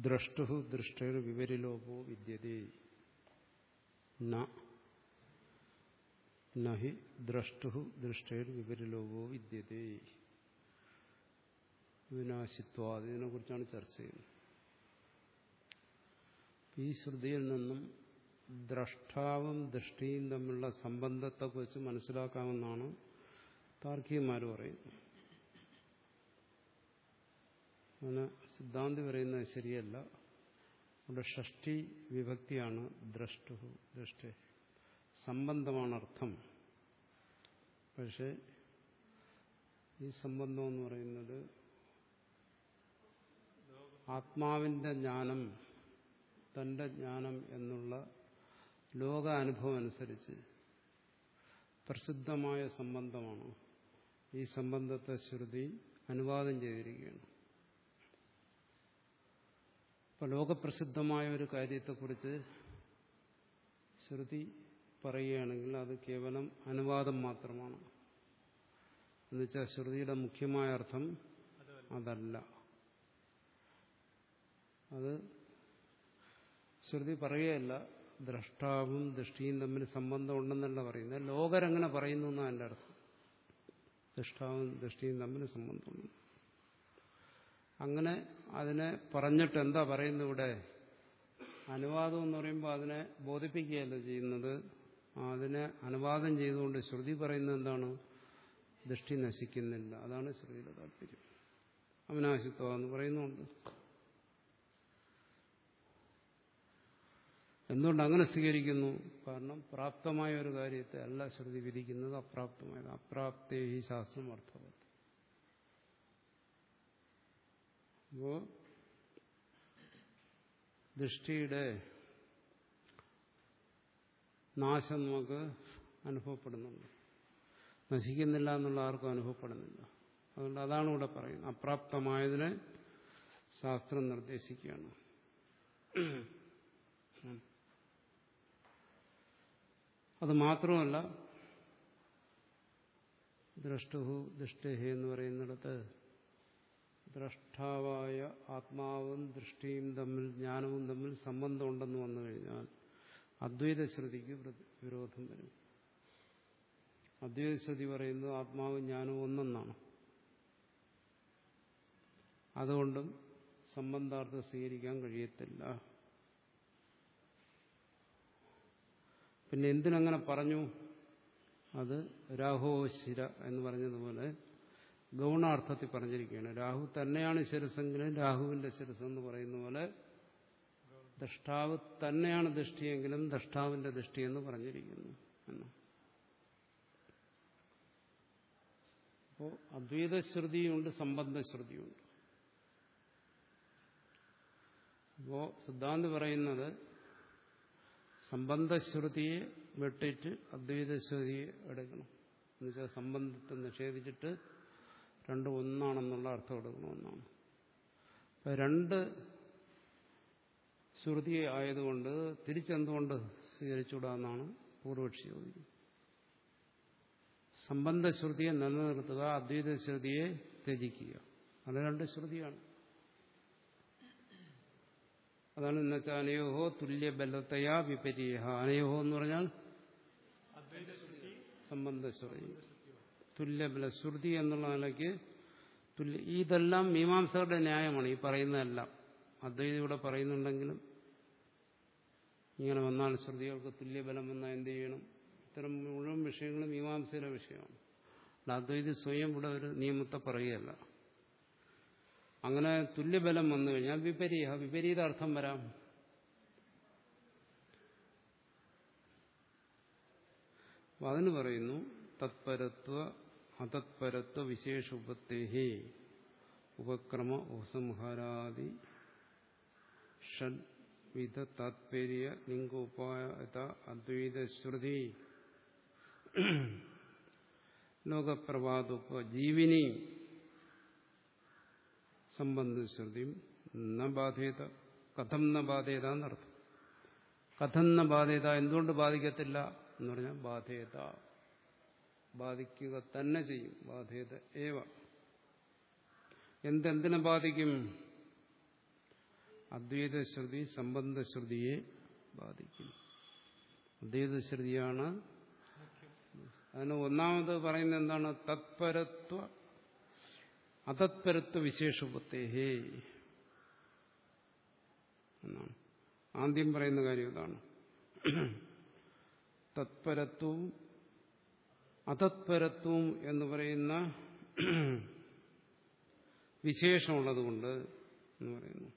ദ്രഷ്ടു ദൃഷ്ടർ വിവരിലോപോ വിദ്യതേ. നഹി ദ്രഷ്ടു ദൃഷ്ടർ വിവരിലോപോ വിദ്യതേ. വിനാശിത്വ അതിനെ കുറിച്ചാണ് ചർച്ച ചെയ്യുന്നത്. ഈ ശ്രുതിയിൽ നിന്നും ദ്രഷ്ടാവും ദൃഷ്ടിയും തമ്മിലുള്ള സംബന്ധത്തെക്കുറിച്ച് മനസ്സിലാക്കാമെന്നാണ് താർക്കികന്മാർ പറയുന്നത്. അങ്ങനെ സിദ്ധാന്തി പറയുന്നത് ശരിയല്ല. അവിടെ ഷഷ്ടി വിഭക്തിയാണ് ദ്രഷ്ടു. ദൃഷ്ട സംബന്ധമാണ് അർത്ഥം. പക്ഷേ ഈ സംബന്ധം എന്ന് പറയുന്നത് ആത്മാവിന്റെ ജ്ഞാനം തന്റെ ജ്ഞാനം എന്നുള്ള ലോക അനുഭവം അനുസരിച്ച് പ്രസിദ്ധമായ സംബന്ധമാണ്. ഈ സംബന്ധത്തെ ശ്രുതി അനുവാദം ചെയ്തിരിക്കുകയാണ്. ഇപ്പൊ ലോകപ്രസിദ്ധമായ ഒരു കാര്യത്തെക്കുറിച്ച് ശ്രുതി പറയുകയാണെങ്കിൽ അത് കേവലം അനുവാദം മാത്രമാണ്. എന്നുവെച്ചാൽ ശ്രുതിയുടെ മുഖ്യമായ അർത്ഥം അതല്ല. അത് ശ്രുതി പറയുകയല്ല ദ്രഷ്ടാവും ദൃഷ്ടിയും തമ്മിൽ സംബന്ധം ഉണ്ടെന്നല്ല പറയുന്നത്. ലോകരങ്ങനെ പറയുന്നു എന്നാണ് എന്റെ അർത്ഥം. ദൃഷ്ടാവും ദൃഷ്ടിയും തമ്മിൽ സംബന്ധമുണ്ട്. അങ്ങനെ അതിനെ പറഞ്ഞിട്ട് എന്താ പറയുന്നത് ഇവിടെ? അനുവാദം എന്ന് പറയുമ്പോൾ അതിനെ ബോധിപ്പിക്കുകയല്ല ചെയ്യുന്നത്? അതിനെ അനുവാദം ചെയ്തുകൊണ്ട് ശ്രുതി പറയുന്നത് എന്താണ്? ദൃഷ്ടി നശിക്കുന്നില്ല. അതാണ് ശ്രുതിയുടെ താല്പര്യം. അവനാശിത്വം എന്ന് പറയുന്നുണ്ട്. എന്തുകൊണ്ട് അങ്ങനെ സ്വീകരിക്കുന്നു? കാരണം പ്രാപ്തമായ ഒരു കാര്യത്തെ അല്ല ശ്രുതി വിധിക്കുന്നത്. അപ്രാപ്തമായത്. അപ്രാപ്തേ ഈ ശാസ്ത്രം അർത്ഥവത്. അപ്പോ ദൃഷ്ടിയുടെ നാശം നമുക്ക് അനുഭവപ്പെടുന്നുണ്ട്. നശിക്കുന്നില്ല എന്നുള്ള ആർക്കും അനുഭവപ്പെടുന്നില്ല. അതുകൊണ്ട് അതാണ് ഇവിടെ പറയുന്നത്. അപ്രാപ്തമായതിനെ ശാസ്ത്രം നിർദ്ദേശിക്കുകയാണ്. അത് മാത്രമല്ല ദ്രഷ്ടുഹു ദൃഷ്ടഹി എന്ന് പറയുന്നിടത്ത് ദ്രഷ്ടാവായ ആത്മാവും ദൃഷ്ടിയും തമ്മിൽ ജ്ഞാനവും തമ്മിൽ സംബന്ധമുണ്ടെന്ന് വന്നു കഴിഞ്ഞാൽ അദ്വൈത ശ്രുതിക്ക് വിരോധം വരും. അദ്വൈത ശ്രുതി പറയുന്നത് ആത്മാവും ജ്ഞാനവും ഒന്നെന്നാണ്. അതുകൊണ്ടും സംബന്ധാർത്ഥം സ്വീകരിക്കാൻ കഴിയത്തില്ല. പിന്നെ എന്തിനങ്ങനെ പറഞ്ഞു? അത് രാഹോശിര എന്ന് പറഞ്ഞതുപോലെ ഗൗണാർത്ഥത്തിൽ പറഞ്ഞിരിക്കുകയാണ്. രാഹു തന്നെയാണ് ശിരസെങ്കിലും രാഹുവിന്റെ ശിരസ് എന്ന് പറയുന്ന പോലെ ദഷ്ടാവ് തന്നെയാണ് ദൃഷ്ടിയെങ്കിലും ദഷ്ടാവിന്റെ ദൃഷ്ടി എന്ന് പറഞ്ഞിരിക്കുന്നു എന്ന്. അപ്പോൾ അദ്വൈതശ്രുതിയുണ്ട് സംബന്ധശ്രുതിയുണ്ട്. അപ്പോ സിദ്ധാന്തി പറയുന്നത് സംബന്ധശ്രുതിയെ വെട്ടിട്ട് അദ്വൈതശ്രുതിയെ എടുക്കണം. എന്നുവെച്ചാൽ സംബന്ധത്തെ നിഷേധിച്ചിട്ട് രണ്ടും ഒന്നാണെന്നുള്ള അർത്ഥം എടുക്കുന്ന അപ്പം രണ്ട് ശ്രുതി ആയതുകൊണ്ട് തിരിച്ചെന്തുകൊണ്ട് സ്വീകരിച്ചുകൂടാന്നാണ് പൂർവക്ഷി ചോദിക്കുന്നത് സംബന്ധശ്രുതിയെ നിലനിർത്തുക അദ്വൈത ശ്രുതിയെ ത്യജിക്കുക. അത് രണ്ട് ശ്രുതിയാണ്. അതാണ് എന്നുവെച്ചാൽ അനയോഹോ തുല്യബലത്തയാ വിപരീഹ. അനയോഹോ എന്ന് പറഞ്ഞാൽ സംബന്ധശ്രുതി തുല്യബല ശ്രുതി എന്നുള്ള നിലയ്ക്ക് തുല്യ ഇതെല്ലാം മീമാംസകരുടെ ന്യായമാണ് ഈ പറയുന്നതെല്ലാം. അദ്വൈതം ഇവിടെ പറയുന്നുണ്ടെങ്കിലും ഇങ്ങനെ വന്നാൽ ശ്രുതികൾക്ക് തുല്യബലം വന്നാൽ എന്ത് ചെയ്യണം? ഇത്തരം മുഴുവൻ വിഷയങ്ങളും മീമാംസയുടെ വിഷയമാണ്. അദ്വൈതി സ്വയം ഇവിടെ ഒരു നിയമത്തെ പറയുകയല്ല. അങ്ങനെ തുല്യബലം വന്നു കഴിഞ്ഞാൽ വിപരീത വിപരീത അർത്ഥം വരാം അതിന് പറയുന്നു തത്പരത്വ അതത്പരത്വ വിശേഷ ഉപത്തേഹേ ഉപക്രമ ഉപസംഹാരാദി ഷഡ്വിധ താത്പര്യ ലിംഗോപായത അദ്വൈത അദ്വൈതശ്രുതി. ലോകപ്രവാദോപ ജീവിനി സംബന്ധശ്രുതിയും ന ബാധേത കഥം ന ബാധേത എന്നർത്ഥം. കഥം ന ബാധേത എന്തുകൊണ്ട് ബാധിക്കത്തില്ല എന്ന് പറഞ്ഞാൽ ബാധേത. ബാധിക്കുക തന്നെ ചെയ്യും. ബാധേത ഏവ. എന്തെന്തിനെ ബാധിക്കും? അദ്വൈതശ്രുതി സംബന്ധശ്രുതിയെ ബാധിക്കും. അദ്വൈതശ്രുതിയാണ് അതിന് ഒന്നാമത് പറയുന്നത് എന്താണ്? തത്പരത്വ അതത്പരത്വ വിശേഷപത്തേഹേ. എന്നാണ്. ആദ്യം പറയുന്ന കാര്യം ഇതാണ്. തത്പരത്വവും അതത്പരത്വവും എന്ന് പറയുന്ന വിശേഷമുള്ളതുകൊണ്ട് എന്ന് പറയുന്നു.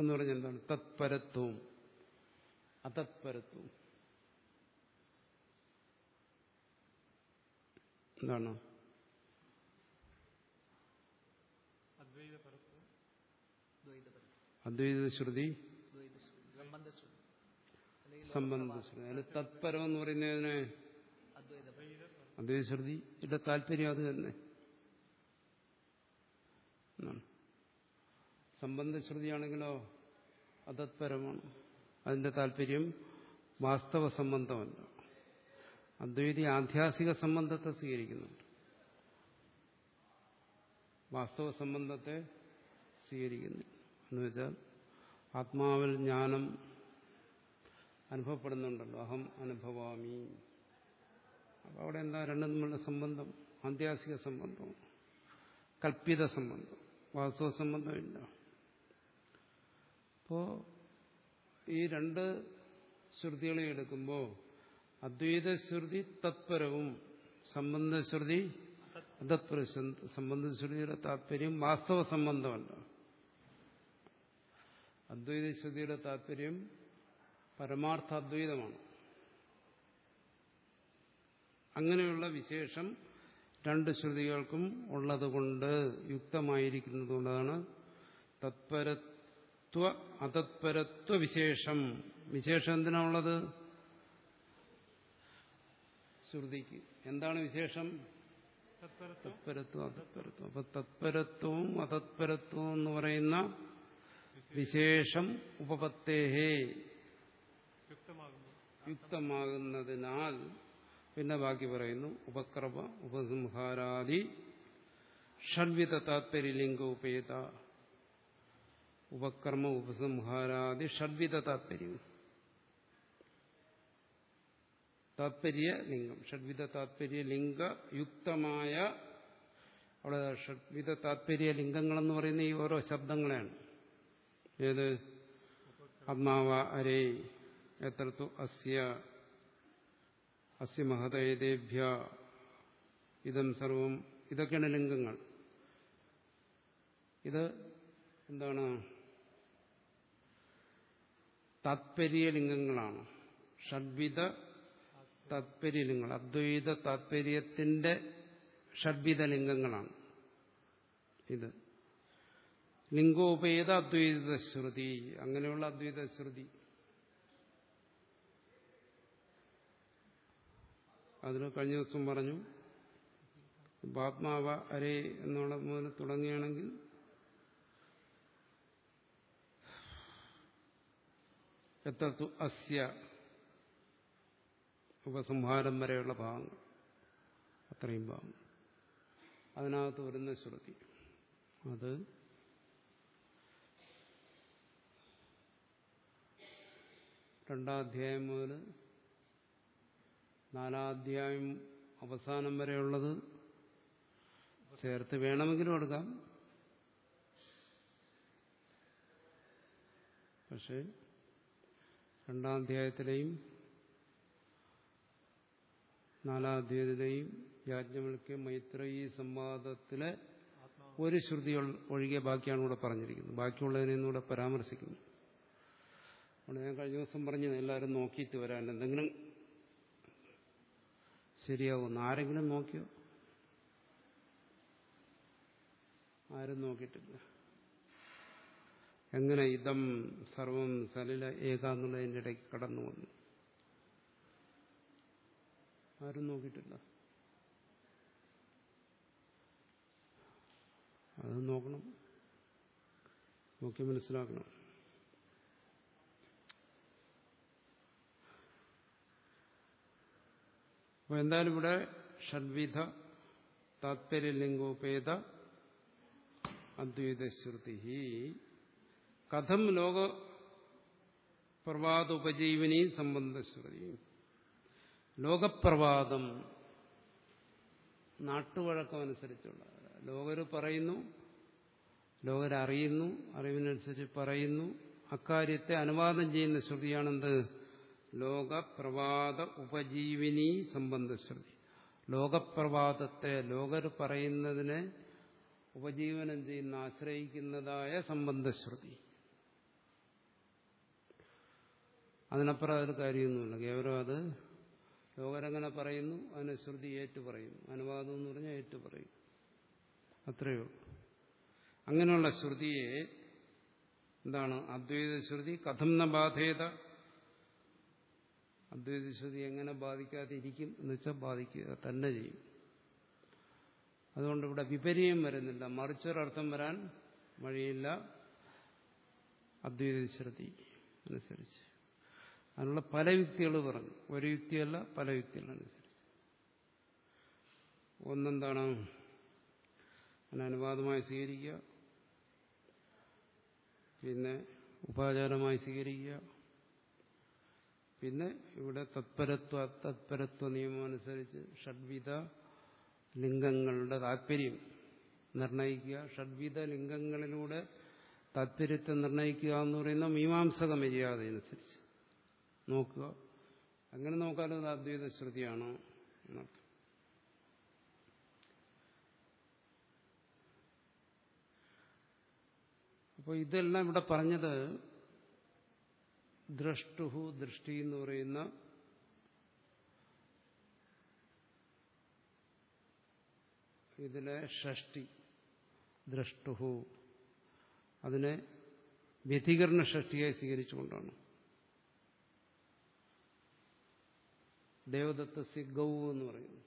എന്ന് പറഞ്ഞാൽ എന്താണ്? തത്പരത്വവും. അതത്പരത്വവും. എന്താണ്? അദ്വൈത ശ്രുതി സംബന്ധശ്രുതി. അതിന് തത്പരം എന്ന് പറയുന്നതിന് അദ്വൈത ശ്രുതിയുടെ താല്പര്യം അത് തന്നെ. എന്നാണ്. സംബന്ധശ്രുതിയാണെങ്കിലോ അതത്പരമാണ്. അതിന്റെ താല്പര്യം വാസ്തവ സംബന്ധമല്ല. അദ്വൈതി ആധ്യാസിക സംബന്ധത്തെ സ്വീകരിക്കുന്നുണ്ട്. വാസ്തവ സംബന്ധത്തെ സ്വീകരിക്കുന്നു. എന്നുവെച്ചാൽ ആത്മാവിൽ ജ്ഞാനം അനുഭവപ്പെടുന്നുണ്ടല്ലോ. അഹം അനുഭവാമി. അപ്പോൾ അവിടെ എന്താ രണ്ടും തമ്മിലുള്ള സംബന്ധം? ആധ്യാസിക സംബന്ധം. കൽപ്പിത സംബന്ധം. വാസ്തവ സംബന്ധമില്ല. അപ്പോ ഈ രണ്ട് ശ്രുതികളെ എടുക്കുമ്പോൾ അദ്വൈത ശ്രുതി തത്പരവും സംബന്ധശ്രുതി അതത്പര സംബന്ധശ്രുതിയുടെ താല്പര്യം വാസ്തവ സംബന്ധമല്ല അദ്വൈത ശ്രുതിയുടെ താല്പര്യം പരമാർത്ഥ അദ്വൈതമാണ് അങ്ങനെയുള്ള വിശേഷം രണ്ട് ശ്രുതികൾക്കും ഉള്ളതുകൊണ്ട് യുക്തമായിരിക്കുന്നതുകൊണ്ടാണ് തത്പരത്വ അതത്പരത്വ വിശേഷം വിശേഷം എന്തിനാണുള്ളത്? ശ്രുതിക്ക്. എന്താണ് വിശേഷം? തത്പരത്വം. തത്പരത്വം. അതത്പരത്വം അപ്പൊ തത്പരത്വവും അതത്പരത്വവും എന്ന് പറയുന്ന വിശേഷം ഉപപത്തേഹേ. യുക്തമാകുന്നതിനാൽ പിന്നെ ബാക്കി പറയുന്നു ഉപക്രമ ഉപസംഹാരാദി ഷഡ്വിധ താത്പര്യലിംഗോപേത ഉപക്രമ ഉപസംഹാരാദി ഷഡ്വിധ താത്പര്യം. താത്പര്യ ലിംഗം. ഷഡ്വിധ താത്പര്യ ലിംഗയുക്തമായ അവിടെ ഷഡ്വിധ താത്പര്യ ലിംഗങ്ങളെന്ന് പറയുന്ന ഈ ഓരോ ശബ്ദങ്ങളെയാണ്. ഏത്? ആത്മാവ അരേ എത്രത്തു അസ്യ അസ്യ മഹതേദേഭ്യ ഇതം സർവം ഇതൊക്കെയാണ് ലിംഗങ്ങൾ. ഇത് എന്താണ്? താത്പര്യ ലിംഗങ്ങളാണ് ഷഡ്വിധ താത്പര്യലിംഗങ്ങൾ അദ്വൈത താത്പര്യത്തിന്റെ ഷഡ്വിധ ലിംഗങ്ങളാണ് ഇത് ലിംഗോപേത അദ്വൈത ശ്രുതി അങ്ങനെയുള്ള അദ്വൈത ശ്രുതി. അതിന് കഴിഞ്ഞ ദിവസം പറഞ്ഞു ബാത്മാവ അരേ എന്നുള്ള മുതൽ തുടങ്ങുകയാണെങ്കിൽ എത്തത്തു അസ്യ ഉപസംഹാരം വരെയുള്ള ഭാഗങ്ങൾ. അത്രയും ഭാഗം അതിനകത്ത് വരുന്ന ശ്രുതി. അത് രണ്ടാധ്യായം മുതൽ നാലാധ്യായം അവസാനം വരെയുള്ളത് ചേർത്ത് വേണമെങ്കിലും എടുക്കാം. പക്ഷേ രണ്ടാം അധ്യായത്തിലെയും നാലാം അധ്യായത്തിലെയും യാജ്ഞവൽക്യ മൈത്രേയി സംവാദത്തിലെ ഒരു ശ്രുതി ഒഴികെ ബാക്കിയാണ് ഇവിടെ പറഞ്ഞിരിക്കുന്നത്. ബാക്കിയുള്ളതിനെയും ഇവിടെ പരാമർശിക്കുന്നു. അവിടെ ഞാൻ കഴിഞ്ഞ ദിവസം പറഞ്ഞു എല്ലാവരും നോക്കിയിട്ട് വരാൻ എന്തെങ്കിലും ശരിയാവും? ആരെങ്കിലും നോക്കിയോ? ആരും നോക്കിയിട്ടില്ല. എങ്ങനെ ഇതം സർവം സലില ഏകാന്നുള്ളതിന്റെ ഇടയ്ക്ക് കടന്നു വന്നു? ആരും നോക്കിയിട്ടില്ല. അത് നോക്കണം. നോക്കി മനസ്സിലാക്കണം. അപ്പൊ എന്തായാലും ഇവിടെ ഷഡ്വിധ താത്പര്യലിംഗോപേത അദ്വൈതശ്രുതി കഥം ലോക പ്രവാദോപജീവനി സംബന്ധശ്രുതി. ലോകപ്രവാദം നാട്ടുവഴക്കമനുസരിച്ചുള്ള. ലോകര് പറയുന്നു ലോകരറിയുന്നു അറിവിനനുസരിച്ച് പറയുന്നു. അക്കാര്യത്തെ അനുവാദം ചെയ്യുന്ന ശ്രുതിയാണെന്ത്? ലോകപ്രവാദ ഉപജീവിനി സംബന്ധശ്രുതി. ലോകപ്രവാദത്തെ ലോകർ പറയുന്നതിനെ ഉപജീവനം ചെയ്യുന്ന ആശ്രയിക്കുന്നതായ സംബന്ധശ്രുതി. അതിനപ്പുറം അതിന് കാര്യമൊന്നുമില്ല. കേവലം അത് ലോകരങ്ങനെ പറയുന്നു അതിനെ ശ്രുതി ഏറ്റു പറയുന്നു അനുവാദം എന്ന് പറഞ്ഞാൽ ഏറ്റു പറയും. അത്രയോ അങ്ങനെയുള്ള ശ്രുതിയെ എന്താണ്? അദ്വൈത ശ്രുതി കഥം ന ബാധേത. അദ്വൈത ശ്രുതി എങ്ങനെ ബാധിക്കാതിരിക്കും എന്ന് വെച്ചാൽ ബാധിക്കുക തന്നെ ചെയ്യും. അതുകൊണ്ട് ഇവിടെ വിപര്യം വരുന്നില്ല. മറിച്ചൊരർത്ഥം വരാൻ വഴിയില്ല. അദ്വൈത ശ്രുതി അനുസരിച്ച്. അതിനുള്ള പല യുക്തികൾ പറഞ്ഞു. ഒരു യുക്തിയല്ല പല യുക്തികളനുസരിച്ച്. ഒന്നെന്താണ്? അനുവാദമായി സ്വീകരിക്കുക. പിന്നെ ഉപാചാരമായി സ്വീകരിക്കുക. പിന്നെ ഇവിടെ തത്പരത്വ തത്പരത്വ നിയമം അനുസരിച്ച് ഷഡ്വിധ ലിംഗങ്ങളുടെ താല്പര്യം നിർണയിക്കുക. ഷഡ്വിധ ലിംഗങ്ങളിലൂടെ താല്പര്യത്തെ നിർണയിക്കുക എന്ന് പറയുന്ന മീമാംസക മര്യാദ അനുസരിച്ച് നോക്കുക. അങ്ങനെ നോക്കാലോ അത് അദ്വൈത ശ്രുതിയാണ് എന്നർത്ഥം. അപ്പോൾ ഇതെല്ലാം ഇവിടെ പറഞ്ഞത് ദ്രഷ്ടുഹു ദൃഷ്ടി എന്ന് പറയുന്ന ഇതിലെ ഷഷ്ടി ദ്രഷ്ടുഹു അതിനെ വ്യതികരണ ഷഷ്ടിയായി സ്വീകരിച്ചുകൊണ്ടാണ്. ദേവദത്തസ്യ ഗൗ എന്ന് പറയുന്നു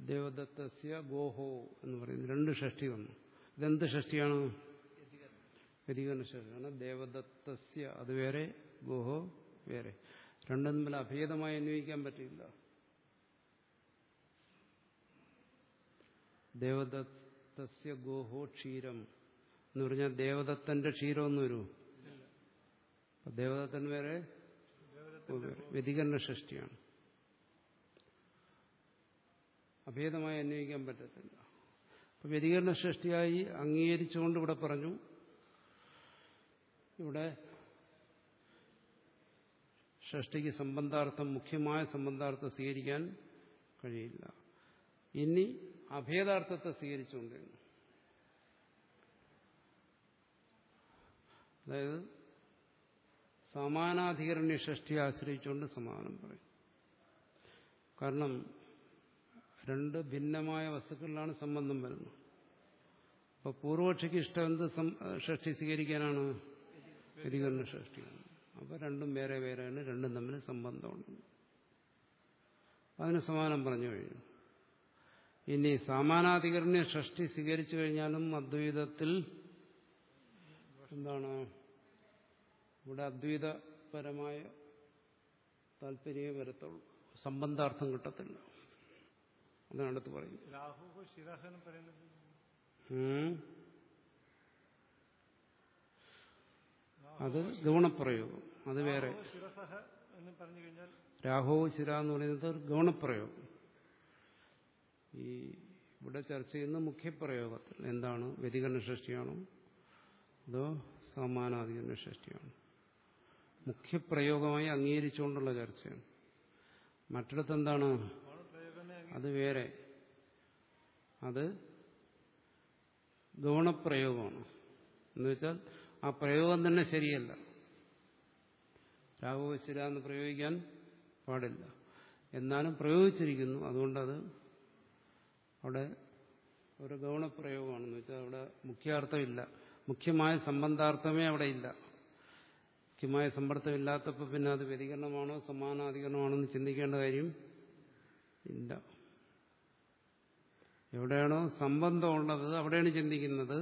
ദേവദത്തസ്യ ഗോഹോ എന്ന് പറയുന്നു. രണ്ട് ഷഷ്ടി വന്നു. ഇതെന്ത് ഷഷ്ടിയാണ്? വ്യതികരണ ഷഷ്ടിയാണ് ദേവദത്തസ്യ അത് വേറെ ഗോഹോ വേറെ. രണ്ടും തമ്മിൽ അഭേദമായി അന്വയിക്കാൻ പറ്റില്ല ദേവദത്തസ്യ ഗോഹോ ക്ഷീരം എന്ന് പറഞ്ഞാൽ ദേവദത്തന്റെ ക്ഷീരം എന്ന് വരൂ. ദേവദത്തൻ വേറെ വ്യതികരണ സൃഷ്ടിയാണ്. അഭേദമായി അന്വയിക്കാൻ പറ്റത്തില്ല. അപ്പൊ വ്യതികരണ സൃഷ്ടിയായി അംഗീകരിച്ചുകൊണ്ട് ഇവിടെ പറഞ്ഞു ഇവിടെ ഷഷ്ടിക്ക് സംബന്ധാർത്ഥം മുഖ്യമായ സംബന്ധാർത്ഥം സ്വീകരിക്കാൻ കഴിയില്ല. ഇനി അഭേദാർത്ഥത്തെ സ്വീകരിച്ചുകൊണ്ടിരുന്നു. അതായത് സമാനാധികരണ്യ ഷഷ്ടിയെ ആശ്രയിച്ചുകൊണ്ട് സമാനം പറയും. കാരണം രണ്ട് ഭിന്നമായ വസ്തുക്കളിലാണ് സംബന്ധം വരുന്നത്. അപ്പൊ പൂർവപക്ഷിക്ക് ഇഷ്ടം എന്ത് ഷഷ്ടി സ്വീകരിക്കാനാണ്? വ്യതികരണ ഷഷ്ടിയാണ് അപ്പൊ രണ്ടും വേറെ വേറെയാണ് രണ്ടും തമ്മിൽ സംബന്ധമുണ്ട്. അതിന് സമാനം പറഞ്ഞു കഴിഞ്ഞു. ഇനി സമാനാധികരണ്യ ഷഷ്ടി സ്വീകരിച്ചു കഴിഞ്ഞാലും അദ്വൈതത്തിൽ എന്താണ്? ഇവിടെ അദ്വൈതപരമായ താല്പര്യമേ വരത്തുള്ളൂ. സംബന്ധാർത്ഥം കിട്ടത്തില്ല. അതാണ് അടുത്ത് പറയുന്നത്. അത് ഗൗണപ്രയോഗം. അത് വേറെ. രാഹോ ശിര എന്ന് പറയുന്നത് ഒരു ഗൗണപ്രയോഗം. ഈ ഇവിടെ ചർച്ച ചെയ്യുന്ന മുഖ്യപ്രയോഗത്തിൽ എന്താണ്? വ്യതികരണ സൃഷ്ടിയാണോ അതോ സമാനാധികരണ സൃഷ്ടിയാണോ മുഖ്യപ്രയോഗമായി അംഗീകരിച്ചുകൊണ്ടുള്ള ചർച്ചയാണ്. മറ്റിടത്ത് എന്താണ് അത് വേറെ. അത് ഗൗണപ്രയോഗമാണ് എന്നുവെച്ചാൽ ആ പ്രയോഗം തന്നെ ശരിയല്ല. രാഘവശില എന്ന് പ്രയോഗിക്കാൻ പാടില്ല. എന്നാലും പ്രയോഗിച്ചിരിക്കുന്നു. അതുകൊണ്ടത് അവിടെ ഒരു ഗൗണപ്രയോഗമാണെന്ന് വെച്ചാൽ അവിടെ മുഖ്യാർത്ഥമില്ല. മുഖ്യമായ സംബന്ധാർത്ഥമേ അവിടെ ഇല്ല. മുഖ്യമായ സമ്പർദ്ദമില്ലാത്തപ്പോൾ പിന്നെ അത് വ്യതികരണമാണോ സമാനാധികരണമാണോ എന്ന് ചിന്തിക്കേണ്ട കാര്യം ഇല്ല. എവിടെയാണോ സംബന്ധമുള്ളത് അവിടെയാണ് ചിന്തിക്കുന്നത്.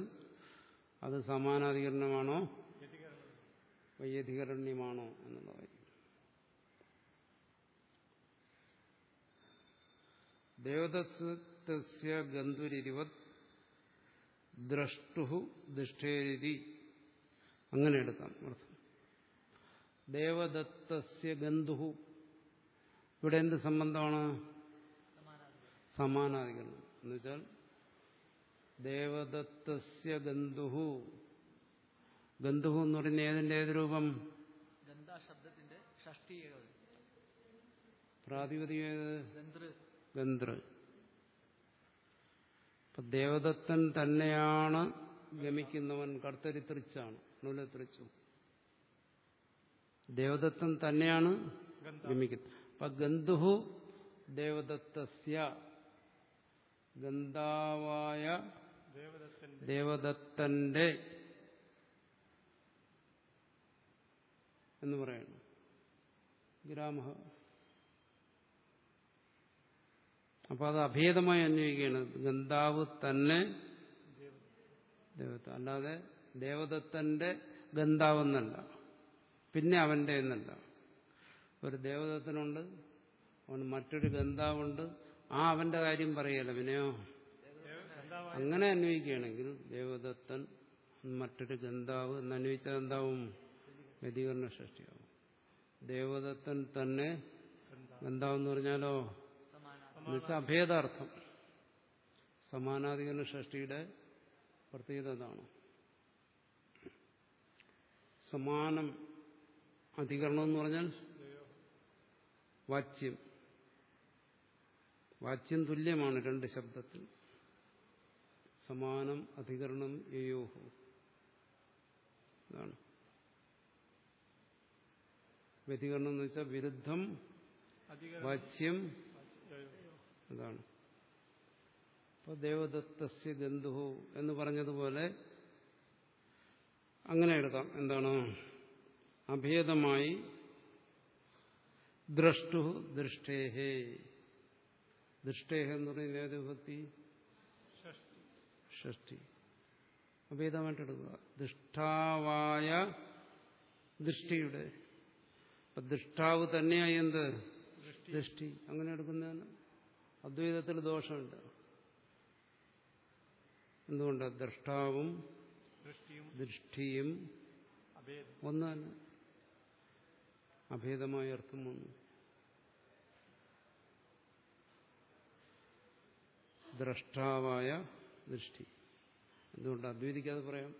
അത് സമാനാധികരണമാണോ വൈയധികരണ്യമാണോ എന്നുള്ള കാര്യം. ദേവദത്തസ്യ ഗന്ധുരിവത് ദ്രഷ്ടു ദുഷ്ടേരി അങ്ങനെ എടുക്കാം. അർത്ഥം ദേവദത്തസ്യ ഗന്ധു ഇവിടെ എന്ത് സംബന്ധമാണ്? സമാനാധികരണം. എന്നുവെച്ചാൽ ദേവദത്തസ്യ ഗന്ധു ഗന്ധു എന്ന് പറയുന്ന ഏതിന്റെ ഏത് രൂപം? ശബ്ദത്തിന്റെ ഷഷ്ടി. പ്രാതിപതികം ഏത്? ഗന്ധൃ. അപ്പൊ ദേവദത്തൻ തന്നെയാണ് ഗമിക്കുന്നവൻ കർത്തരി തൃച്ചാണ് നൂലത്രിച്ചു ദേവദത്തൻ തന്നെയാണ് ഗമിക്കുന്നത് അപ്പൊ ഗന്ധു ദേവദത്തസ്യ. ഗന്ധാവായ ദേവദത്തന്റെ എന്ന് പറയണം ഗ്രാമ അപ്പൊ അത് അഭേദമായി അന്വയിക്കുകയാണ് ഗന്ധാവ് തന്നെ ദേവത അല്ലാതെ ദേവദത്തന്റെ ഗന്ധാവെന്നല്ല. പിന്നെ അവന്റെ എന്നല്ല. ഒരു ദേവദത്തനുണ്ട് അവന് മറ്റൊരു ഗന്ധാവുണ്ട്. ആ അവന്റെ കാര്യം പറയല്ല പിന്നെയോ അങ്ങനെ അന്വയിക്കുകയാണെങ്കിൽ ദേവദത്തൻ മറ്റൊരു ഗന്ധാവ് എന്ന് അന്വയിച്ചാൽ എന്താവും? വ്യതികരണ സൃഷ്ടിയാവും. ദേവദത്തൻ തന്നെ ഗന്ധാവെന്ന് പറഞ്ഞാലോ? എന്നുവെച്ചാൽ അഭേദാർത്ഥം. സമാനാധികരണ സൃഷ്ടിയുടെ പ്രത്യേകത അതാണ്. സമാനം അധികരണം എന്ന് പറഞ്ഞാൽ വാച്യം. വാച്യം തുല്യമാണ് രണ്ട് ശബ്ദത്തിൽ. സമാനം അധികരണം യയോഹോ. ഇതാണ്. വ്യതികരണം എന്ന് വെച്ചാൽ വിരുദ്ധം വാച്യം അതാണ് ഇപ്പൊ ദേവദത്തസ്യ ഗന്ധു എന്ന് പറഞ്ഞതുപോലെ അങ്ങനെ എടുക്കാം. എന്താണ്? അഭേദമായി ദ്രഷ്ടു ദൃഷ്ടേഹേ. ദൃഷ്ടേഹ എന്ന് പറയുന്ന ഏത് വിഭക്തി? ഷഷ്ടി. അഭേദമായിട്ട് എടുക്കുക. ദുഷ്ടാവായ ദൃഷ്ടിയുടെ. ദൃഷ്ടാവ് തന്നെയായി എന്ത്? ദൃഷ്ടി. അങ്ങനെ എടുക്കുന്നതിന് അദ്വൈതത്തിൽ ദോഷമുണ്ട്. എന്തുകൊണ്ട്? ദ്രഷ്ടാവും ദൃഷ്ടിയും ഒന്നാണ്. അഭേദമായ അർത്ഥം വന്നു. ദ്രഷ്ടാവായ ദൃഷ്ടി. എന്തുകൊണ്ട്? അദ്വൈതിക്കാതെ പറയാം.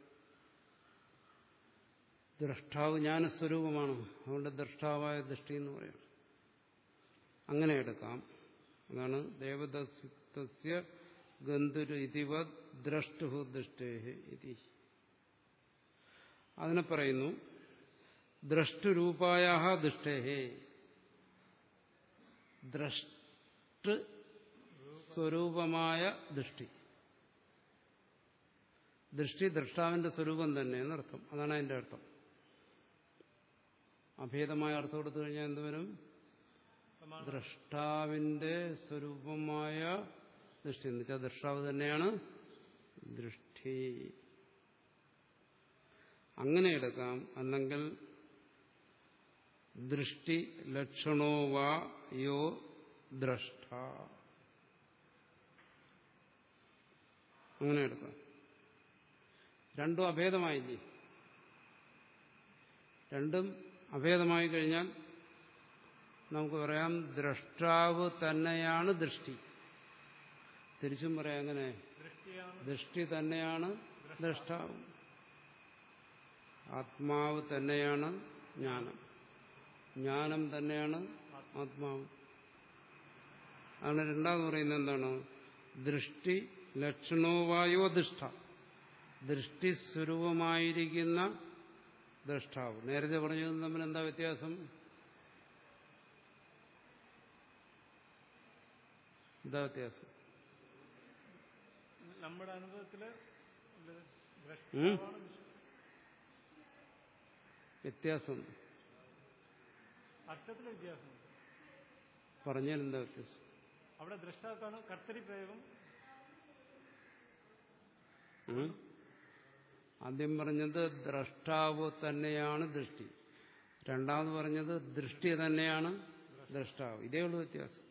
ദ്രഷ്ടാവ് ജ്ഞാനസ്വരൂപമാണ്. അതുകൊണ്ട് ദ്രഷ്ടാവായ ദൃഷ്ടി എന്ന് പറയാം. അങ്ങനെ എടുക്കാം. അതാണ് ദേവദസ്യ ഗന്ധുരു ഇതിവത് ദ്രഷ്ടു ദൃഷ്ടേഹ് ഇതി. അതിനെ പറയുന്നു ദ്രഷ്ടുരൂപായ ദുഷ്ടേ ദ്രഷ്ട സ്വരൂപമായ ദൃഷ്ടി. ദൃഷ്ടി ദ്രഷ്ടാവിന്റെ സ്വരൂപം തന്നെ എന്നർത്ഥം അതാണ് അതിന്റെ അർത്ഥം. അഭേദമായ അർത്ഥം കൊടുത്തു കഴിഞ്ഞാൽ എന്തുവരും ദ്രഷ്ടാവിന്റെ സ്വരൂപമായ ദൃഷ്ടി. എന്ന് വെച്ചാൽ ദ്രഷ്ടാവ് തന്നെയാണ് ദൃഷ്ടി. അങ്ങനെ എടുക്കാം. അല്ലെങ്കിൽ ദൃഷ്ടി ലക്ഷണോ വാ യോ ദ്രഷ്ട. അങ്ങനെ എടുക്കാം രണ്ടും അഭേദമായില്ലേ? രണ്ടും അഭേദമായി കഴിഞ്ഞാൽ നമുക്ക് പറയാം ദ്രഷ്ടാവ് തന്നെയാണ് ദൃഷ്ടി. തിരിച്ചും പറയാം അങ്ങനെ ദൃഷ്ടി തന്നെയാണ് ദ്രഷ്ടാവ്. ആത്മാവ് തന്നെയാണ് ജ്ഞാനം. ജ്ഞാനം തന്നെയാണ് ആത്മാവ്. ആണ് രണ്ടാമത് പറയുന്നത് എന്താണ്? ദൃഷ്ടി ലക്ഷണോവായോ ദൃഷ്ട. ദൃഷ്ടി സ്വരൂപമായിരിക്കുന്ന ദ്രഷ്ടാവ് നേരത്തെ പറഞ്ഞതും തമ്മിൽ എന്താ വ്യത്യാസം? എന്താ വ്യത്യാസം? നമ്മുടെ അനുഭവത്തിൽ? വ്യത്യാസം. അർത്ഥത്തിലെ വ്യത്യാസം പറഞ്ഞാൽ എന്താ വ്യത്യാസം? അവിടെ ദ്രഷ്ടാക്കാണ് കർത്തരി പ്രയോഗം. ഉം? ആദ്യം പറഞ്ഞത് ദ്രഷ്ടാവ് തന്നെയാണ് ദൃഷ്ടി. രണ്ടാമത് പറഞ്ഞത് ദൃഷ്ടി തന്നെയാണ് ദ്രഷ്ടാവ് ഇതേ ഉള്ളൂ വ്യത്യാസം.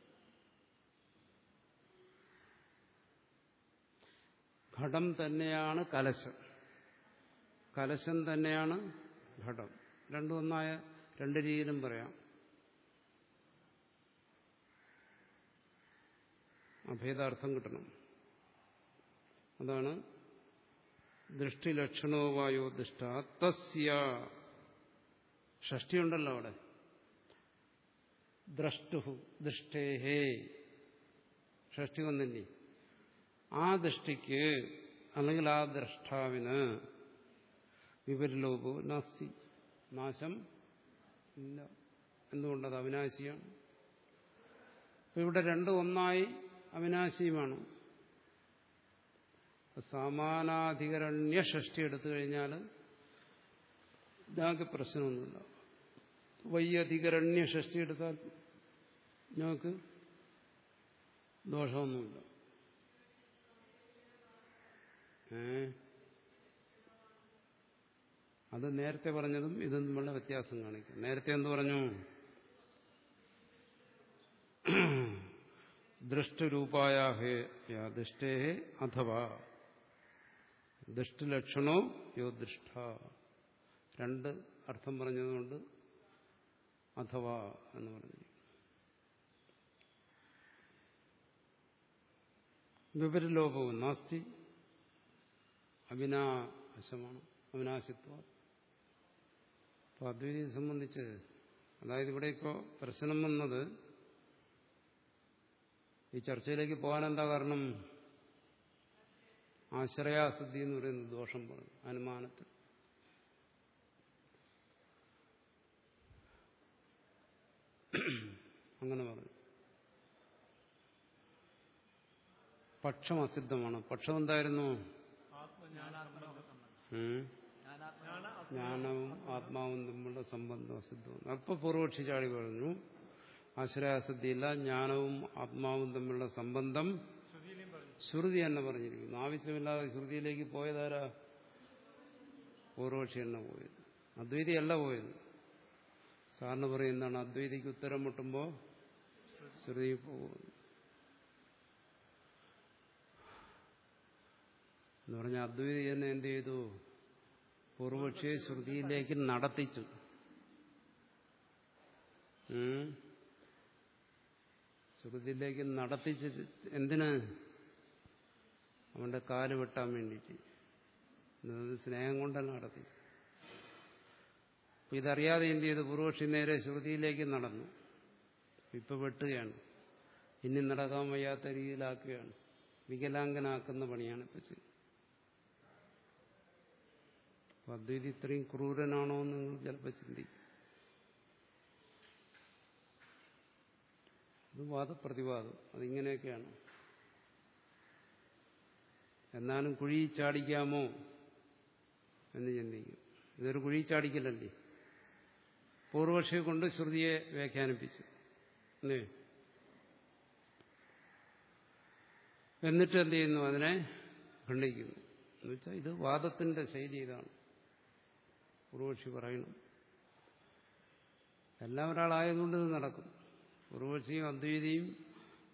ഘടം തന്നെയാണ് കലശം. കലശം തന്നെയാണ് ഘടം. രണ്ടും ഒന്നായ രണ്ട് രീതിയിലും പറയാം. അഭേദാർത്ഥം കിട്ടണം. അതാണ് ദൃഷ്ടിലക്ഷണോ വായോ ദൃഷ്ട. തസ്യ. ഷഷ്ടിയുണ്ടല്ലോ അവിടെ. ദ്രഷ്ടു ദൃഷ്ടേഹേ. ഷഷ്ടി വന്നില്ലേ? ആ ദൃഷ്ടിക്ക് അല്ലെങ്കിൽ ആ ദ്രഷ്ടാവിന് വിപരിലോപോ നാസ്തി. നാശം ഇല്ല. എന്തുകൊണ്ടത്? അവിനാശിയാണ്. ഇവിടെ രണ്ടും ഒന്നായി അവിനാശിയുമാണ്. സമാനാധികരണ്യ ഷഷ്ടി എടുത്തു കഴിഞ്ഞാൽ ഞങ്ങൾക്ക് പ്രശ്നമൊന്നുമില്ല. വയ്യധികരണ്യ ഷഷ്ടി എടുത്താൽ ഞങ്ങൾക്ക് ദോഷമൊന്നുമില്ല അത് നേരത്തെ പറഞ്ഞതും ഇതും തമ്മിലുള്ള വ്യത്യാസം കാണിക്കും. നേരത്തെ എന്ത് പറഞ്ഞു? ദൃഷ്ടരൂപായ ദൃഷ്ടേ അഥവാ. ദൃഷ്ടിലക്ഷണോ യോ ദൃഷ്ട. രണ്ട് അർത്ഥം പറഞ്ഞതുകൊണ്ട് അഥവാ എന്ന് പറഞ്ഞു വിപരിലോപവും നാസ്തി അവിനാശമാണ് അവിനാശിത്വ. അപ്പോൾ അദ്വൈതിയെ സംബന്ധിച്ച് അതായത് ഇവിടെ ഇപ്പോൾ പ്രശ്നം വന്നത് ഈ ചർച്ചയിലേക്ക് പോകാൻ എന്താ കാരണം? ആശ്രയാസിദ്ധി എന്ന് പറയുന്ന ദോഷം പറഞ്ഞു അനുമാനത്തിൽ. അങ്ങനെ പറഞ്ഞു. പക്ഷം അസിദ്ധമാണ്. പക്ഷം എന്തായിരുന്നു? ജ്ഞാനവും ആത്മാവും തമ്മിലുള്ള സംബന്ധം അസിദ്ധമാണ്. അപ്പൊ പൂർവക്ഷി ചാടി പറഞ്ഞു. ആശ്രയാസിദ്ധിയില്ല ജ്ഞാനവും ആത്മാവും തമ്മിലുള്ള സംബന്ധം ശ്രുതി തന്നെ പറഞ്ഞിരിക്കുന്നു. ആവശ്യമില്ലാതെ ശ്രുതിയിലേക്ക് പോയതാരാ? പൂർവക്ഷി തന്നെ പോയത്. അദ്വൈതിയല്ല പോയത്. സാറിന് പറയുന്നതാണ് അദ്വൈതിക്ക് ഉത്തരം മുട്ടുമ്പോൾ ശ്രുതി പോകുന്നു. എന്ന് പറഞ്ഞാൽ അദ്വൈതി തന്നെ എന്ത് ചെയ്തു? പൂർവക്ഷിയെ ശ്രുതിയിലേക്ക് നടത്തിച്ചു. ഉം. ശ്രുതിയിലേക്ക് നടത്തിച്ച് എന്തിന്? അവന്റെ കാൽ വെട്ടാൻ വേണ്ടിയിട്ട്. സ്നേഹം കൊണ്ടല്ല അപ്പൊ ഇതറിയാതെ എന്ത് ചെയ്ത്? പൂർവക്ഷി നേരെ ശ്രുതിയിലേക്ക് നടന്നു. ഇപ്പൊ വെട്ടുകയാണ്. ഇനി നടക്കാൻ വയ്യാത്ത രീതിയിലാക്കുകയാണ്. വികലാംഗനാക്കുന്ന പണിയാണ് ഇപ്പൊ ചെയ്യുന്നത് അദ്വൈതി ഇത്രയും ക്രൂരനാണോ എന്ന് നിങ്ങൾ ചിലപ്പോൾ ചിന്തിക്കും. ഇത് വാദപ്രതിവാദം. അതിങ്ങനെയൊക്കെയാണ്. എന്നാലും കുഴി ചാടിക്കാമോ എന്ന് ചിന്തിക്കും. ഇതൊരു കുഴി ചാടിക്കലല്ലേ? പൂർവക്ഷിയെ കൊണ്ട് ശ്രുതിയെ വ്യാഖ്യാനിപ്പിച്ചു. അല്ലേ? എന്നിട്ട് എന്ത് ചെയ്യുന്നു? അതിനെ ഖണ്ഡിക്കുന്നു. എന്നുവെച്ചാൽ ഇത് വാദത്തിന്റെ ശൈലി ഇതാണ്. പൂർവക്ഷി പറയണം. എല്ലാം ഒരാളായതുകൊണ്ട് ഇത് നടക്കും. പൂർവക്ഷിയും അദ്വൈതിയും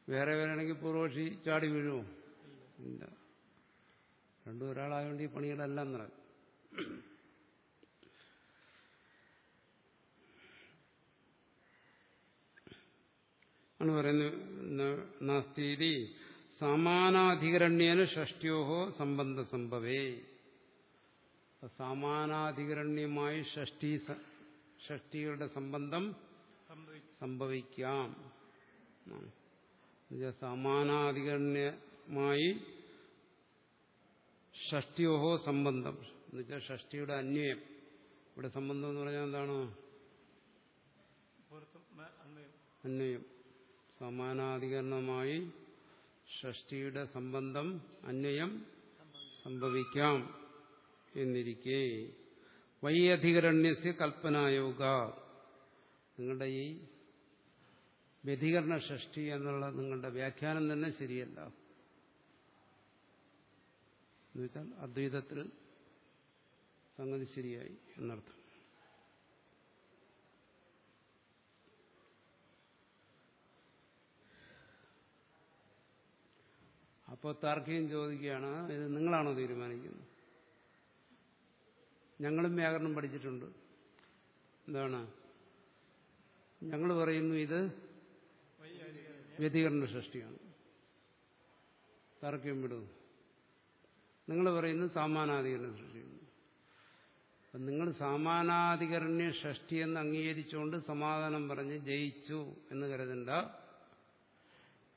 വേറെ വരണമെങ്കിൽ പൂർവക്ഷി ചാടി വീഴുമോ? ഇല്ല. രണ്ടും ഒരാളായതുകൊണ്ട് ഈ പണികളെല്ലാം നടക്കും ആണ് പറയുന്നത് സമാനാധികരണ്യേന ഷഷ്ടിയോഹോ സംബന്ധ സംഭവേ. സമാനാധികരണ്യമായി ഷഷ്ടി ഷഷ്ടികളുടെ സംബന്ധം സംഭവിക്കാം. സമാനാധികണ്യമായി ഷഷ്ടിയോഹോ സംബന്ധം. എന്നുവെച്ചാൽ ഷഷ്ടിയുടെ അന്വയം. ഇവിടെ സംബന്ധം എന്ന് പറഞ്ഞാൽ എന്താണ്? അന്വയം. സമാനാധികരണമായി ഷഷ്ടിയുടെ സംബന്ധം അന്വയം സംഭവിക്കാം എന്നിരിക്കെ. വൈ അധികരണ്യസ് കൽപ്പനായോഗ. നിങ്ങളുടെ ഈ വ്യതികരണ ഷഷ്ടി എന്നുള്ള നിങ്ങളുടെ വ്യാഖ്യാനം തന്നെ ശരിയല്ല. എന്നുവെച്ചാൽ അദ്വൈതത്തിൽ സംഗതി ശരിയായി എന്നർത്ഥം. അപ്പോൾ താർക്കികം ചോദിക്കുകയാണ് ഇത് നിങ്ങളാണോ തീരുമാനിക്കുന്നത്? ഞങ്ങളും വ്യാകരണം പഠിച്ചിട്ടുണ്ട്. എന്താണ്? ഞങ്ങൾ പറയുന്നു ഇത് വ്യതികരണ സൃഷ്ടിയാണ്. തർക്കം വിടുന്നു നിങ്ങൾ പറയുന്നത് സാമാനാധികരണ സൃഷ്ടിയാണ് നിങ്ങൾ സാമാനാധികരണ്യ ഷഷ്ടി എന്ന് അംഗീകരിച്ചുകൊണ്ട് സമാധാനം പറഞ്ഞ് ജയിച്ചു എന്ന് കരുതണ്ട.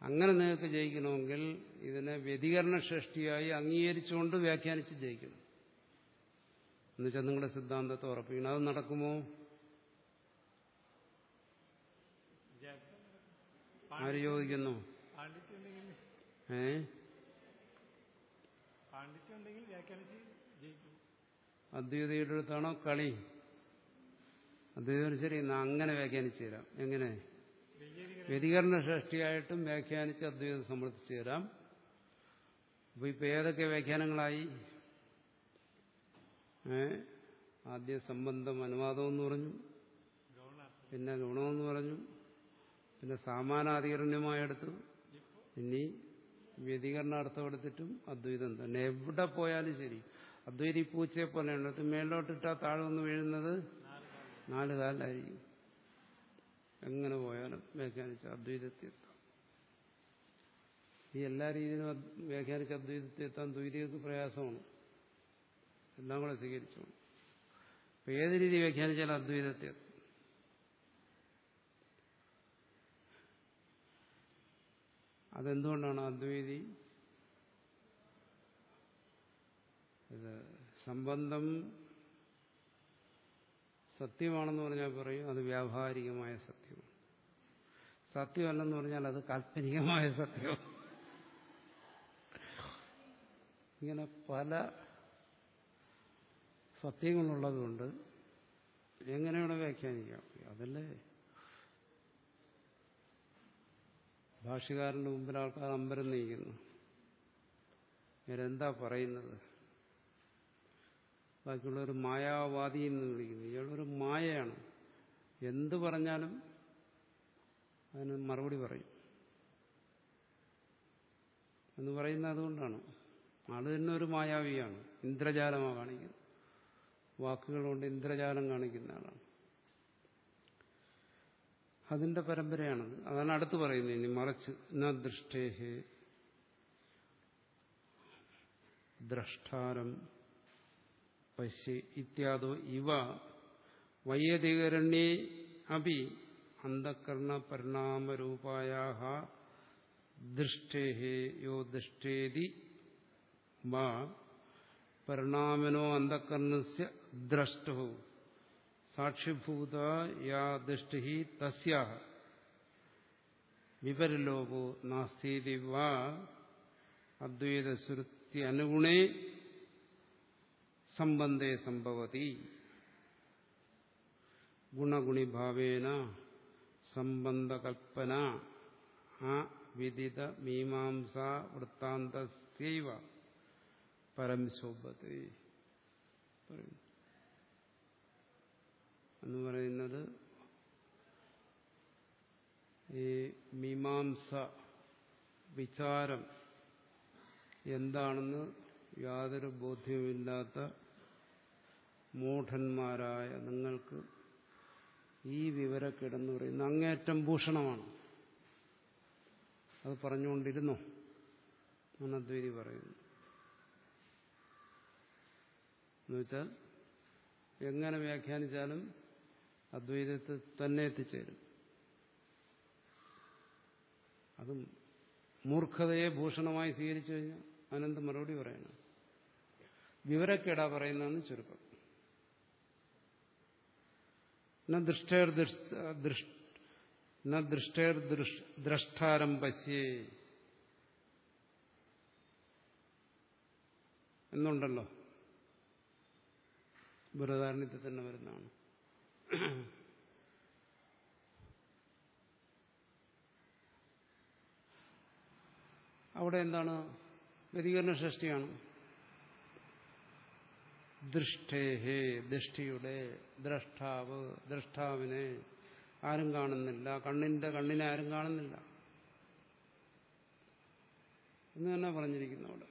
അങ്ങനെ നിങ്ങൾക്ക് ജയിക്കണമെങ്കിൽ ഇതിനെ വ്യതികരണ ഷഷ്ടിയായി അംഗീകരിച്ചുകൊണ്ട് വ്യാഖ്യാനിച്ച് ജയിക്കണം. എന്നുവെച്ചാൽ നിങ്ങളുടെ സിദ്ധാന്തത്തെ ഉറപ്പിക്കണം. അത് നടക്കുമോ? ആര് ചോദിക്കുന്നു ഏ? അദ്വൈതയുടെ അടുത്താണോ കളി? അദ്വൈതം ശരി എന്നാ അങ്ങനെ വ്യാഖ്യാനിച്ചു തരാം. എങ്ങനെ? വ്യതികരണ ഷഷ്ടിയായിട്ടും വ്യാഖ്യാനിച്ച് അദ്വൈതം സമർത്ഥിച്ചു തരാം. അപ്പൊ ഇപ്പൊ ഏതൊക്കെ വ്യാഖ്യാനങ്ങളായി? ആദ്യ സംബന്ധം അനുവാദം എന്ന് പറഞ്ഞു. പിന്നെ ഗുണമെന്ന് പറഞ്ഞു. പിന്നെ സാമാനാധികരണ്യമായെടുത്ത് ഇനി വ്യതികരണ അർത്ഥം എടുത്തിട്ടും അദ്വൈതം തന്നെ. എവിടെ പോയാലും ശരി. അദ്വൈതി പൂച്ചയെ പോലെയാണ്. ഇത് മേലോട്ടിട്ടാ താഴെ ഒന്ന് വീഴുന്നത്? നാല് കാലായിരിക്കും. എങ്ങനെ പോയാലും വ്യാഖ്യാനിച്ച അദ്വൈതത്തെ എത്താം ഈ എല്ലാ രീതിയിലും അത് വ്യാഖ്യാനിച്ച അദ്വൈതത്തിൽ എത്താൻ ദ്വൈതികൾക്ക് പ്രയാസമാണ്. എല്ലാം കൂടെ സ്വീകരിച്ചു അപ്പൊ ഏത് രീതി വ്യാഖ്യാനിച്ചാലും അദ്വൈതത്തിൽ എത്തും അതെന്തുകൊണ്ടാണ് അദ്വൈതി ഇത് സംബന്ധം സത്യമാണെന്ന് പറഞ്ഞാൽ പറയും അത് വ്യാവഹാരികമായ സത്യമാണ്. സത്യമല്ലെന്ന് പറഞ്ഞാൽ അത് കാൽപ്പനികമായ സത്യമാണ്. ഇങ്ങനെ പല സത്യങ്ങളുള്ളതുകൊണ്ട് എങ്ങനെയാണ് വ്യാഖ്യാനിക്കാം? അതല്ലേ ഭാഷകാരന്റെ മുമ്പിൽ ആൾക്കാർ അമ്പരം നീക്കുന്നു ഇവരെന്താ പറയുന്നത്? ബാക്കിയുള്ളവർ മായാവാദി എന്ന് വിളിക്കുന്നു. ഇയാളൊരു മായയാണ്. എന്ത് പറഞ്ഞാലും അതിന് മറുപടി പറയും. എന്ന് പറയുന്ന അതുകൊണ്ടാണ്. ആൾ തന്നെ ഒരു മായാവിയാണ്. ഇന്ദ്രജാലമാണ് കാണിക്കുന്നത്. വാക്കുകൾ കൊണ്ട് ഇന്ദ്രജാലം കാണിക്കുന്ന ആളാണ്. അതിന്റെ പരമ്പരയാണത്. അതാണ് അടുത്ത് പറയുന്നത് ഇനി മറച്ച്. ന ദൃഷ്ടേഹേ ദ്രഷ്ടാരം പശ്യ ഇത്യാദോ ഇവ വൈയധികരണ്യേ അപി അന്ധകരണ പരിണാമരൂപായ ദൃഷ്ടേഹേ യോ ദൃഷ്ടേതി വാ പരിണാമനോ അന്ധകരണ ദ്രഷ്ടു. സാക്ഷിഭൂത യാ ദൃഷ്ടി തസ്യ. വിപരലോകോ നാസ്തി വാ അദ്വൈതശ്രുതി അനുഗുണേ സംബന്ധേ സംഭവതി. ഗുണഗുണിഭാവേന സംബന്ധകൽപ്പന. ആ വിദിത മീമാംസ വൃത്താന്തസ്യൈവ. പറയുന്നു എന്ന് പറയുന്നത് ഈ മീമാംസ വിചാരം എന്താണെന്ന് യാതൊരു ബോധ്യവുമില്ലാത്ത മൂഢന്മാരായ നിങ്ങൾക്ക് ഈ വിവരക്കേടെന്ന് പറയുന്ന അങ്ങേറ്റം ഭൂഷണമാണ്. അത് പറഞ്ഞുകൊണ്ടിരുന്നോ. മനദ്വേരി പറയുന്നു. എന്നുവെച്ചാൽ എങ്ങനെ വ്യാഖ്യാനിച്ചാലും അദ്വൈതത്തിൽ തന്നെ എത്തിച്ചേരും. അതും മൂർഖതയെ ഭൂഷണമായി സ്വീകരിച്ചു കഴിഞ്ഞാൽ അനന്ത് മറുപടി പറയണം വിവരക്കേടാ പറയുന്നതെന്ന് ചുരുക്കം. ദൃഷ്ടേർ ദ്രഷ്ടാരം പശ്യേ. എന്നുണ്ടല്ലോ. ബൃഹദാരണ്യത്തിൽ തന്നെ വരുന്നതാണ് അവിടെ എന്താണ്? വ്യതികരണ സൃഷ്ടിയാണ് ദൃഷ്ടേഹേ ദൃഷ്ടിയുടെ ദ്രഷ്ടാവ് ദ്രഷ്ടാവിനെ ആരും കാണുന്നില്ല. കണ്ണിന്റെ കണ്ണിനെ ആരും കാണുന്നില്ല. എന്ന് തന്നെ പറഞ്ഞിരിക്കുന്നു അവിടെ.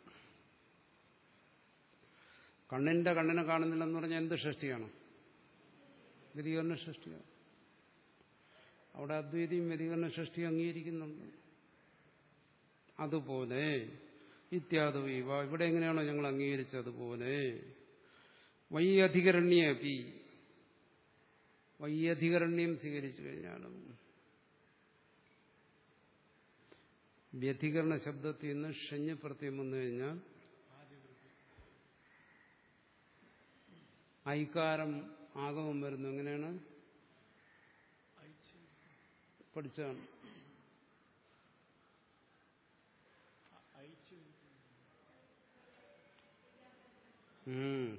കണ്ണിന്റെ കണ്ണിനെ കാണുന്നില്ലെന്ന് പറഞ്ഞാൽ എന്ത് സൃഷ്ടിയാണ് വ്യതികരണ സൃഷ്ടിയാണ് അവിടെ അദ്വൈതിയും വ്യതികരണ സൃഷ്ടി അംഗീകരിക്കുന്നുണ്ട്. അതുപോലെ. ഇത്യാദവീവ ഇവിടെ എങ്ങനെയാണോ ഞങ്ങൾ അംഗീകരിച്ചതുപോലെ വൈയധികരണ്യപി വൈയധികരണ്യം സ്വീകരിച്ചു കഴിഞ്ഞാലും വ്യധികരണ ശബ്ദത്തിൽ നിന്ന് ഷഞ്ഞപ്രത്യം വന്നു കഴിഞ്ഞാൽ ഐകാരം ആഗമം വരുന്നു. എങ്ങനെയാണ്? പഠിച്ചാണ്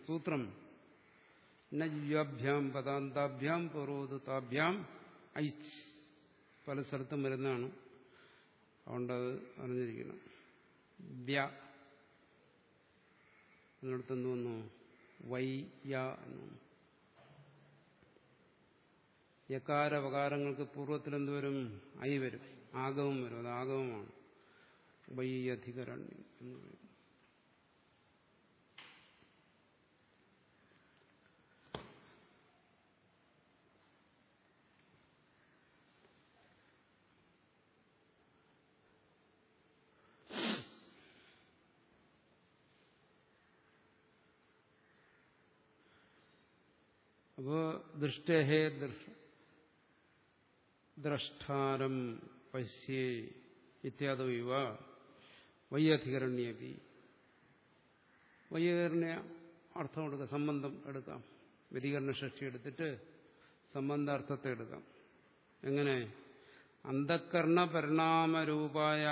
സൂത്രം. നജ്യാഭ്യാം പദാന്താഭ്യാം പൂർവോദത്താഭ്യാം ഐച്ച് പല സ്ഥലത്തും വരുന്നതാണ്. അതുകൊണ്ട് അത് അറിഞ്ഞിരിക്കണം. വ്യ. വന്നു? വൈ യ എന്ന്. യകാര പൂർവത്തിൽ എന്ത് വരും? ഐ വരും. ആഗവും വരും. അത് ആഗമമാണ്. വൈ അധികരണ്യം എന്ന് പറയും അപ്പോ ദൃഷ്ടേഹേ ദ്രഷ്ടാരം പശ്യേ ഇത്യാദവ ഇവ വയ്യധികരണ്യപി വയ്യധികരണ്യ അർത്ഥം എടുക്കാം സംബന്ധം എടുക്കാം. വ്യതികരണ സൃഷ്ടി എടുത്തിട്ട് സംബന്ധാർത്ഥത്തെ എടുക്കാം. എങ്ങനെ? അന്ധക്കരണ പരിണാമരൂപായ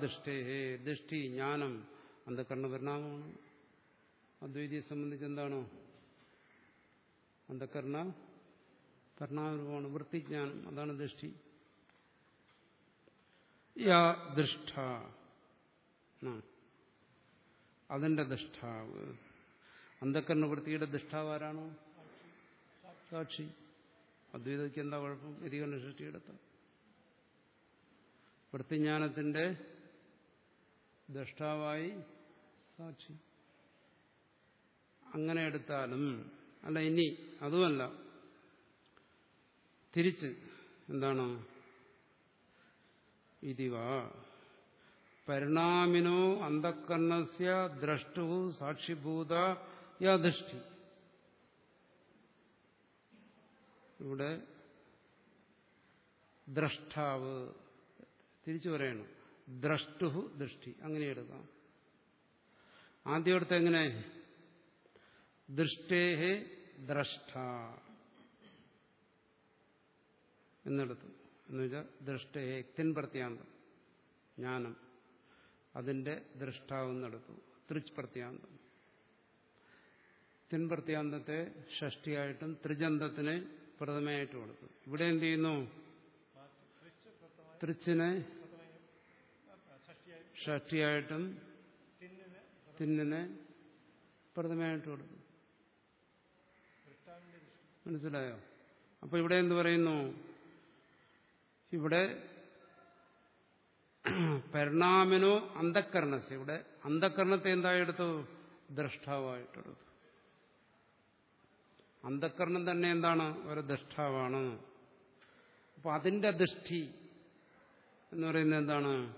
ദൃഷ്ടേ. ദൃഷ്ടി ജ്ഞാനം. അന്ധക്കരണ പരിണാമമാണ് അദ്വൈതിയെ സംബന്ധിച്ച് എന്താണോ? അന്ധക്കരണ പരിണാമരൂപമാണ് വൃത്തിജ്ഞാനം അതാണ് ദൃഷ്ടി. യാ ദൃഷ്ട. അതിന്റെ ദൃഷ്ടാവ്. അന്ധക്കരണ വൃത്തിയുടെ ദൃഷ്ടാവ് ആരാണോ? സാക്ഷി. അദ്വൈതയ്ക്ക് എന്താ കുഴപ്പം? വ്യതികരണ സൃഷ്ടിയെടുത്ത് വൃത്തിജ്ഞാനത്തിന്റെ ദൃഷ്ടാവായി സാക്ഷി. അങ്ങനെ എടുത്താലും അല്ല ഇനി അതുമല്ല. തിരിച്ച് എന്താണ്? ഇതിവാ. പരിണാമിനോ അന്ധക്കരണസ്യ ദ്രഷ്ടു സാക്ഷിഭൂത യാദൃഷ്ടി ഇവിടെ ദ്രഷ്ടാവ് തിരിച്ചു പറയണം. ദ്രഷ്ടു ദൃഷ്ടി അങ്ങനെ എടുക്കാം ആദ്യം എടുത്ത് എങ്ങനെ? ദൃഷ്ടേഹേ ദ്രഷ്ട എന്നെടുത്തു. എന്നുവെച്ചാൽ ദൃഷ്ടേഹേ ക്തിൻ പ്രത്യാന്തം ജ്ഞാനം. അതിന്റെ ദൃഷ്ടാവെന്നെടുത്തു തൃച്ച് പ്രത്യാന്തം. തിൻ പ്രത്യാന്തത്തെ ഷഷ്ടിയായിട്ടും ത്രിജന്തത്തിനെ പ്രഥമയായിട്ടും കൊടുത്തു ഇവിടെ എന്ത് ചെയ്യുന്നു? തൃച്ചിനെ ഷഷ്ടിയായിട്ടും തിന്നിനെ പ്രഥമയായിട്ട് കൊടുത്തു മനസ്സിലായോ? അപ്പൊ ഇവിടെ എന്ത് പറയുന്നു? ഇവിടെ പരിണാമനോ അന്ധക്കരണസ് ഇവിടെ അന്ധക്കരണത്തെ എന്തായി എടുത്തു? ദ്രഷ്ടാവായിട്ടെടുത്തു. അന്ധക്കരണം തന്നെ എന്താണ്? ഒരു ദൃഷ്ടാവാണ് അപ്പൊ അതിന്റെ ദൃഷ്ടി എന്ന് പറയുന്നത് എന്താണ്?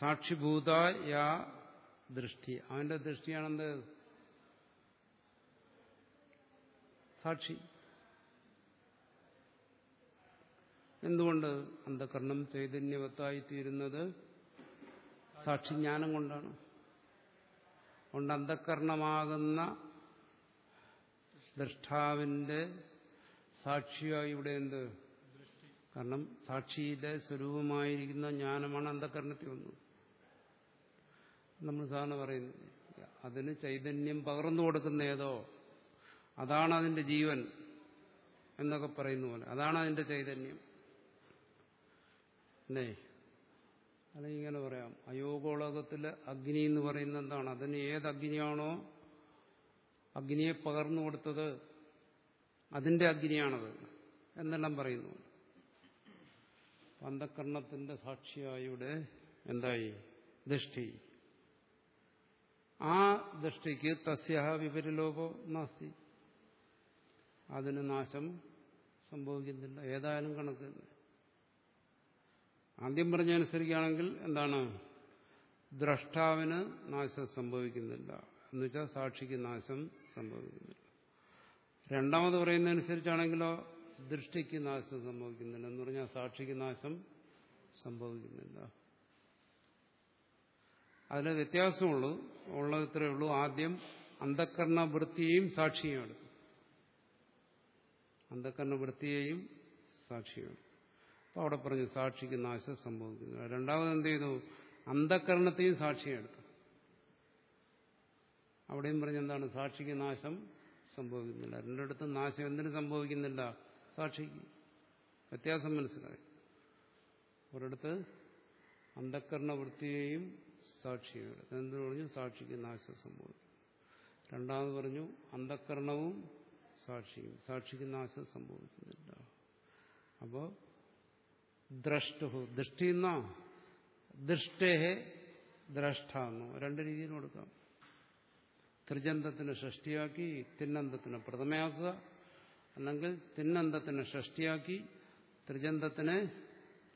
സാക്ഷിഭൂത യാ ദൃഷ്ടി. അവന്റെ ദൃഷ്ടിയാണെന്ത്? സാക്ഷി. എന്തുകൊണ്ട് അന്ധകരണം ചൈതന്യവത്തായിത്തീരുന്നത്? സാക്ഷിജ്ഞാനം കൊണ്ടാണ്. അതുകൊണ്ട് അന്ധകരണമാകുന്ന ദൃഷ്ടാവിന്റെ സാക്ഷിയായി ഇവിടെ എന്ത്? കാരണം സാക്ഷിയിലെ സ്വരൂപമായിരിക്കുന്ന ജ്ഞാനമാണ് അന്ധകരണത്തിൽ വന്നത്. നമ്മൾ സാധാരണ പറയുന്നത് അതിന് ചൈതന്യം പകർന്നു കൊടുക്കുന്ന ഏതോ അതാണ് അതിന്റെ ജീവൻ എന്നൊക്കെ പറയുന്ന പോലെ. അതാണ് അതിന്റെ ചൈതന്യം. അല്ലേ? അല്ലെങ്കിൽ ഇങ്ങനെ പറയാം. അയോഗോളകത്തിലെ അഗ്നി എന്ന് പറയുന്നത് എന്താണ്? അതിന് ഏത് അഗ്നിയാണോ അഗ്നിയെ പകർന്നു കൊടുത്തത് അതിന്റെ അഗ്നിയാണത് എന്നെല്ലാം പറയുന്നു. അന്ധകരണത്തിന്റെ സാക്ഷിയായുടെ എന്തായി? ദൃഷ്ടി. ആ ദൃഷ്ടിക്ക് തസ്യ വിപരിലോപോ നാസ്തി. അതിന് നാശം സംഭവിക്കുന്നില്ല. ഏതായാലും കണക്ക്. ആദ്യം പറഞ്ഞനുസരിക്കുകയാണെങ്കിൽ എന്താണ്? ദ്രഷ്ടാവിന് നാശം സംഭവിക്കുന്നില്ല. എന്നുവെച്ചാൽ സാക്ഷിക്ക് നാശം സംഭവിക്കുന്നില്ല. രണ്ടാമത് പറയുന്നതനുസരിച്ചാണെങ്കിലോ ദൃഷ്ടിക്ക് നാശം സംഭവിക്കുന്നില്ല. എന്ന് പറഞ്ഞാൽ സാക്ഷിക്ക് നാശം സംഭവിക്കുന്നില്ല. അതിന് വ്യത്യാസമുള്ളൂ. ഉള്ളത് ഇത്രയേ ഉള്ളൂ. ആദ്യം അന്ധക്കരണ വൃത്തിയെയും സാക്ഷിയും എടുക്കും അന്ധക്കരണ വൃത്തിയെയും സാക്ഷിയാണ് അപ്പൊ അവിടെ പറഞ്ഞു സാക്ഷിക്ക് നാശം സംഭവിക്കുന്നു. രണ്ടാമത് എന്ത് ചെയ്തു? അന്ധക്കരണത്തെയും സാക്ഷിയെടുത്തു. അവിടെയും പറഞ്ഞു എന്താണ്? സാക്ഷിക്ക് നാശം സംഭവിക്കുന്നില്ല. രണ്ടിടത്തും നാശം എന്തിനു സംഭവിക്കുന്നില്ല? സാക്ഷിക്ക്. വ്യത്യാസം മനസ്സിലായി. ഒരിടത്ത് അന്ധക്കരണ വൃത്തിയെയും സാക്ഷിയെടുത്തു. എന്തിനു പറഞ്ഞു? സാക്ഷിക്ക് നാശം സംഭവിക്കും രണ്ടാമത് പറഞ്ഞു അന്ധക്കരണവും സാക്ഷിയും സാക്ഷിക്ക് നാശം സംഭവിക്കുന്നില്ല. അപ്പോ ദ്രഷ്ടു ദൃഷ്ടി എന്നാ ദൃഷ്ടേഹെ ദ്രഷ്ട എന്നോ രണ്ട് രീതിയിൽ കൊടുക്കാം. ത്രിജന്തത്തിന് ഷഷ്ടിയാക്കി തിന്നന്തത്തിന് പ്രഥമയാക്കുക അല്ലെങ്കിൽ തിന്നന്തത്തിന് ഷഷ്ടിയാക്കി ത്രിജന്തത്തിനെ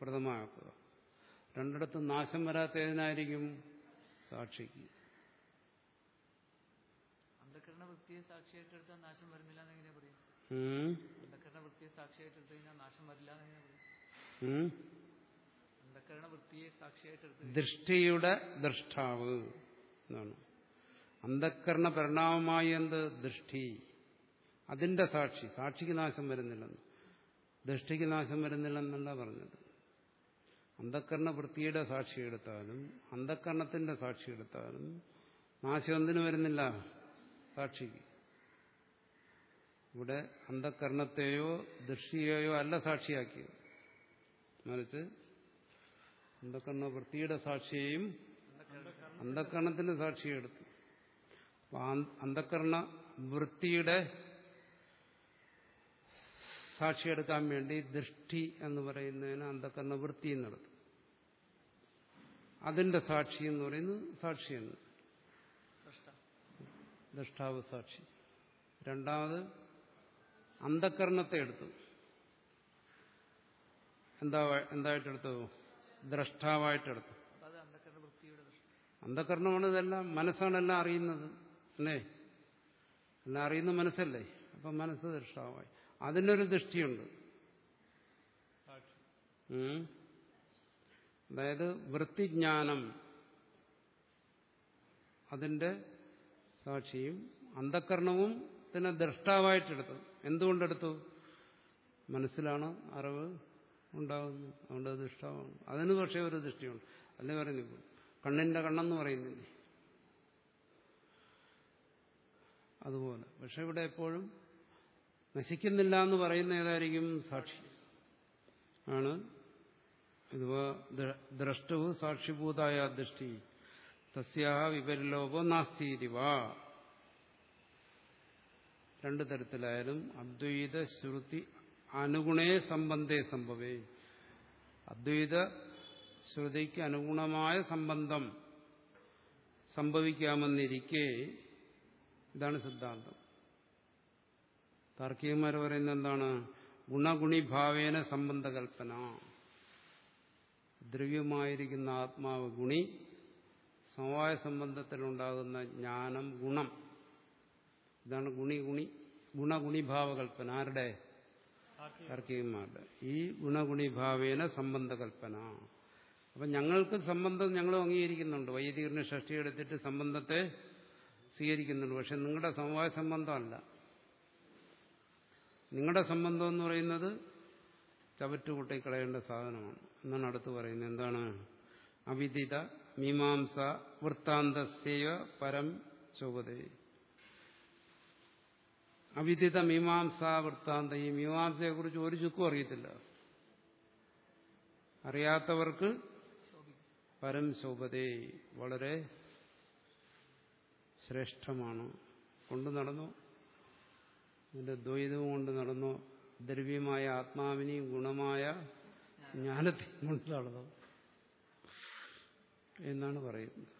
പ്രഥമയാക്കുക. രണ്ടിടത്തും നാശം വരാത്ത ഏതിനായിരിക്കും സാക്ഷിക്ക്. അന്ധകരണ വൃത്തിയെ സാക്ഷിയായിട്ട് എടുത്താൽ നാശം വരുന്നില്ല എന്ന് എങ്ങനെ പറയും? ഉം. അന്ധകരണ വൃത്തിയെ സാക്ഷിയായിട്ട് എടുത്തു കഴിഞ്ഞാൽ നാശം വരില്ല എന്ന് എങ്ങനെ പറയും? ഉം. അന്ധകരണ വൃത്തിയെ സാക്ഷിയായിട്ട് എടുത്തു ദൃഷ്ടിയുടെ ദൃഷ്ടാവ് എന്നാണ്. അന്ധക്കരണ പരിണാമമായി എന്ത്? ദൃഷ്ടി. അതിന്റെ സാക്ഷി. സാക്ഷിക്ക് നാശം വരുന്നില്ലെന്ന്. ദൃഷ്ടിക്ക് നാശം വരുന്നില്ലെന്നല്ല പറഞ്ഞത്. അന്ധക്കരണ വൃത്തിയുടെ സാക്ഷി എടുത്താലും അന്ധക്കരണത്തിന്റെ സാക്ഷി എടുത്താലും നാശം എന്തിനു വരുന്നില്ല? സാക്ഷിക്ക് ഇവിടെ അന്ധകരണത്തെയോ ദൃഷ്ടിയെയോ അല്ല സാക്ഷിയാക്കിയത്. മറിച്ച് അന്ധകരണ വൃത്തിയുടെ സാക്ഷിയെയും അന്ധകരണത്തിന്റെ സാക്ഷിയെ എടുത്തു. അന്ധകരണ വൃത്തിയുടെ സാക്ഷിയെടുക്കാൻ വേണ്ടി ദൃഷ്ടി എന്ന് പറയുന്നതിന് അന്ധകരണ വൃത്തി നടത്തും അതിന്റെ സാക്ഷി എന്ന് പറയുന്നത് സാക്ഷിയാണ്. ദൃഷ്ടാവ് സാക്ഷി. രണ്ടാമത് അന്ധക്കരണത്തെ എടുത്തു എന്താ എന്തായിട്ടെടുത്തു? ദ്രഷ്ടാവായിട്ടെടുത്തു. അന്ധകരണമാണ് ഇതെല്ലാം മനസ്സാണ് എല്ലാം അറിയുന്നത് അല്ലേ? എല്ലാം അറിയുന്ന മനസ്സല്ലേ? അപ്പം മനസ്സ് ദൃഷ്ടാവായി അതിനൊരു ദൃഷ്ടിയുണ്ട്. അതായത് വൃത്തിജ്ഞാനം. അതിന്റെ സാക്ഷിയും അന്ധകരണവും തന്നെ ദ്രഷ്ടാവായിട്ടെടുത്തു. എന്തുകൊണ്ടെടുത്തു? മനസ്സിലാണ് അറിവ് ഉണ്ടാകുന്നു അതുകൊണ്ട് ദൃഷ്ടാവും അതിന് പക്ഷേ ഒരു ദൃഷ്ടിയുണ്ട്. അല്ലേ പറയുന്നു കണ്ണിന്റെ കണ്ണെന്ന് പറയുന്നില്ലേ? അതുപോലെ. പക്ഷെ ഇവിടെ എപ്പോഴും നശിക്കുന്നില്ല എന്ന് പറയുന്ന ഏതായിരിക്കും? സാക്ഷി. ആണ്. ഇതുവ ദ്രഷ്ടവും സാക്ഷിഭൂതായ ദൃഷ്ടി. തസ്യാ വിപരിലോപോ നാസ്തിരിവ രണ്ടു തരത്തിലായാലും അദ്വൈത ശ്രുതി അനുഗുണേ സംബന്ധേ സംഭവേ. അദ്വൈത ശ്രുതിക്ക് അനുഗുണമായ സംബന്ധം സംഭവിക്കാമെന്നിരിക്കെ ഇതാണ് സിദ്ധാന്തം. താർക്കികന്മാർ പറയുന്നത് എന്താണ്? ഗുണഗുണിഭാവേന സംബന്ധകൽപ്പന. ദ്രവ്യമായിരിക്കുന്ന ആത്മാവ് ഗുണി സമവായ സംബന്ധത്തിലുണ്ടാകുന്ന ജ്ഞാനം ഗുണം. ഇതാണ് ഗുണി ഗുണി ഗുണഗുണിഭാവകൽപ്പന. ആരുടെ? താർക്കികന്മാരുടെ ഈ ഗുണഗുണിഭാവേന സംബന്ധകൽപ്പന. അപ്പൊ ഞങ്ങൾക്ക് സംബന്ധം ഞങ്ങൾ അംഗീകരിക്കുന്നുണ്ട്. വൈദികരുടെ ഷഷ്ടി എടുത്തിട്ട് സംബന്ധത്തെ സ്വീകരിക്കുന്നുണ്ട്. പക്ഷെ നിങ്ങളുടെ സമവായ സംബന്ധമല്ല. നിങ്ങളുടെ സംബന്ധം എന്ന് പറയുന്നത് ചവറ്റുകൂട്ടി കളയേണ്ട സാധനമാണ്. എന്നാണ് അടുത്ത് പറയുന്നത്. എന്താണ്? അവിദിത മീമാംസ വൃത്താന്തസ്യ പരം ചോദേ അവിദിത മീമാംസ വൃത്താന്ത ഈ മീമാംസയെ കുറിച്ച് ഒരു ചുക്കും അറിയത്തില്ല. അറിയാത്തവർക്ക് പരം ശോഭതേ വളരെ ശ്രേഷ്ഠമാണ്. കൊണ്ടു നടന്നു. അതിന്റെ ദ്വൈതവും കൊണ്ട് നടന്നു. ദ്രവ്യമായ ആത്മാവിനെയും ഗുണമായ ജ്ഞാനത്തെയും കൊണ്ട് നടന്നു. എന്നാണ് പറയുന്നത്.